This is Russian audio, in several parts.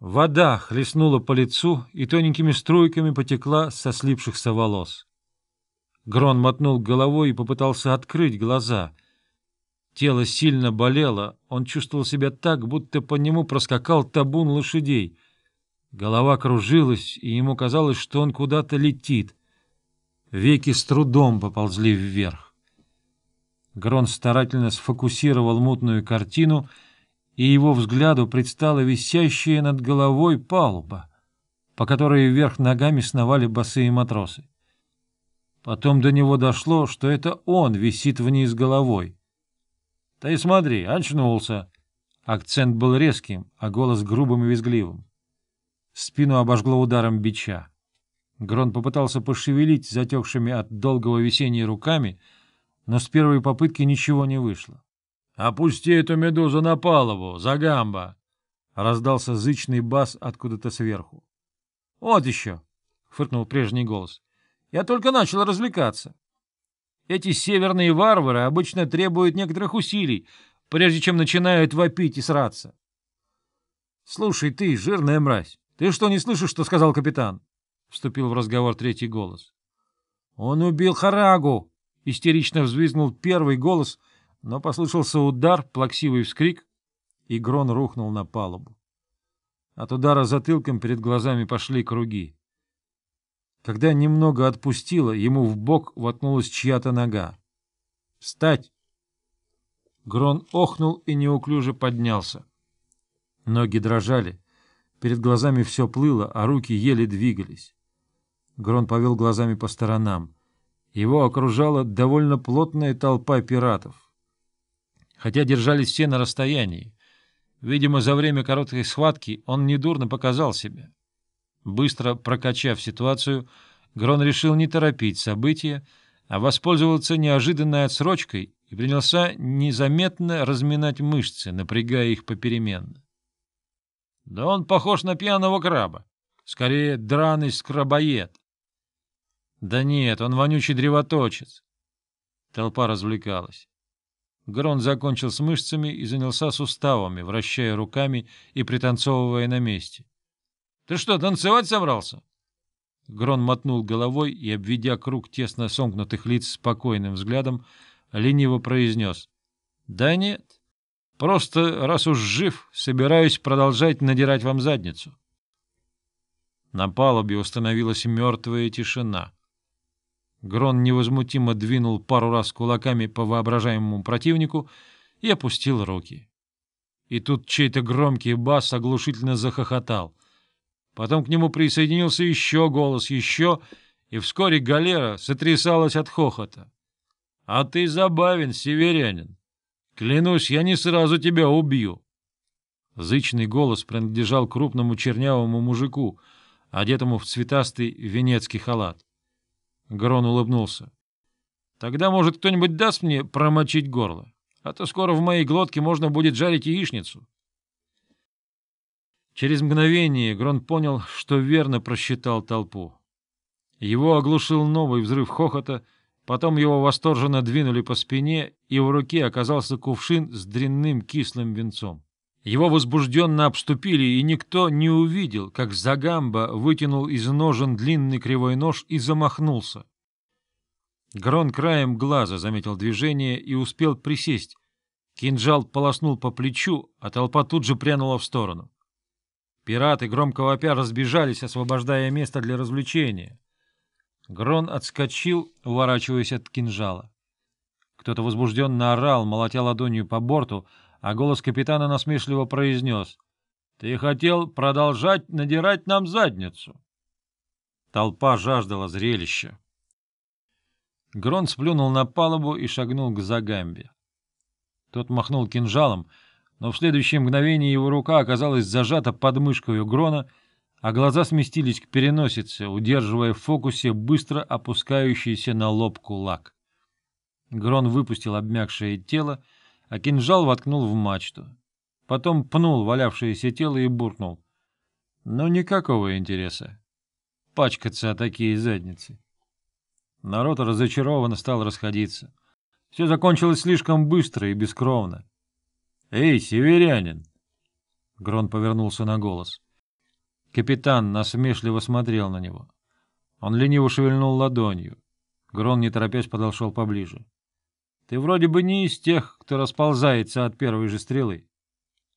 Вода хлестнула по лицу и тоненькими струйками потекла со слипшихся волос. Грон мотнул головой и попытался открыть глаза. Тело сильно болело, он чувствовал себя так, будто по нему проскакал табун лошадей. Голова кружилась, и ему казалось, что он куда-то летит. Веки с трудом поползли вверх. Грон старательно сфокусировал мутную картину — и его взгляду предстала висящая над головой палуба, по которой вверх ногами сновали босые матросы. Потом до него дошло, что это он висит вниз головой. — Ты смотри, очнулся! Акцент был резким, а голос грубым и визгливым. Спину обожгло ударом бича. Грон попытался пошевелить затекшими от долгого висения руками, но с первой попытки ничего не вышло. «Опусти эту медузу на палубу, Загамба!» — раздался зычный бас откуда-то сверху. «Вот еще!» — фыркнул прежний голос. «Я только начал развлекаться. Эти северные варвары обычно требуют некоторых усилий, прежде чем начинают вопить и сраться. «Слушай, ты, жирная мразь, ты что, не слышишь, что сказал капитан?» — вступил в разговор третий голос. «Он убил Харагу!» — истерично взвизгнул первый голос, но послышался удар, плаксивый вскрик, и Грон рухнул на палубу. От удара затылком перед глазами пошли круги. Когда немного отпустило, ему в бок воткнулась чья-то нога. «Встать!» Грон охнул и неуклюже поднялся. Ноги дрожали, перед глазами все плыло, а руки еле двигались. Грон повел глазами по сторонам. Его окружала довольно плотная толпа пиратов хотя держались все на расстоянии. Видимо, за время короткой схватки он недурно показал себя. Быстро прокачав ситуацию, Грон решил не торопить события, а воспользоваться неожиданной отсрочкой и принялся незаметно разминать мышцы, напрягая их попеременно. Да он похож на пьяного краба, скорее драный скрабоед. Да нет, он вонючий древоточец. Толпа развлекалась. Грон закончил с мышцами и занялся суставами, вращая руками и пританцовывая на месте. — Ты что, танцевать собрался? Грон мотнул головой и, обведя круг тесно сомкнутых лиц спокойным взглядом, лениво произнес. — Да нет. Просто, раз уж жив, собираюсь продолжать надирать вам задницу. На палубе установилась мертвая тишина — Грон невозмутимо двинул пару раз кулаками по воображаемому противнику и опустил руки. И тут чей-то громкий бас оглушительно захохотал. Потом к нему присоединился еще голос, еще, и вскоре галера сотрясалась от хохота. — А ты забавен, северянин. Клянусь, я не сразу тебя убью. Зычный голос принадлежал крупному чернявому мужику, одетому в цветастый венецкий халат. Грон улыбнулся. «Тогда, может, кто-нибудь даст мне промочить горло? А то скоро в моей глотке можно будет жарить яичницу». Через мгновение Грон понял, что верно просчитал толпу. Его оглушил новый взрыв хохота, потом его восторженно двинули по спине, и в руке оказался кувшин с дрянным кислым венцом. Его возбужденно обступили, и никто не увидел, как Загамба вытянул из ножен длинный кривой нож и замахнулся. Грон краем глаза заметил движение и успел присесть. Кинжал полоснул по плечу, а толпа тут же прянула в сторону. Пираты, громко вопя, разбежались, освобождая место для развлечения. Грон отскочил, уворачиваясь от кинжала. Кто-то возбужденно орал, молотя ладонью по борту, а голос капитана насмешливо произнес. — Ты хотел продолжать надирать нам задницу. Толпа жаждала зрелища. Грон сплюнул на палубу и шагнул к Загамбе. Тот махнул кинжалом, но в следующее мгновение его рука оказалась зажата под мышкой Грона, а глаза сместились к переносице, удерживая в фокусе быстро опускающийся на лоб кулак. Грон выпустил обмякшее тело, а кинжал воткнул в мачту. Потом пнул валявшееся тело и буркнул. Но никакого интереса. Пачкаться о такие задницы. Народ разочарованно стал расходиться. Все закончилось слишком быстро и бескровно. — Эй, северянин! Грон повернулся на голос. Капитан насмешливо смотрел на него. Он лениво шевельнул ладонью. Грон, не торопясь, подошел поближе. — Ты вроде бы не из тех, кто расползается от первой же стрелы.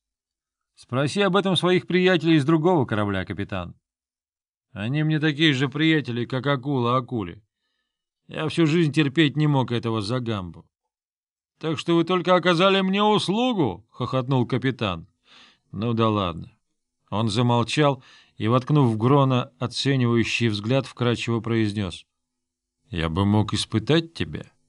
— Спроси об этом своих приятелей из другого корабля, капитан. Они мне такие же приятели, как акула акуле. Я всю жизнь терпеть не мог этого загамбу. — Так что вы только оказали мне услугу? — хохотнул капитан. — Ну да ладно. Он замолчал и, воткнув в Грона оценивающий взгляд, вкрадчиво произнес. — Я бы мог испытать тебя. —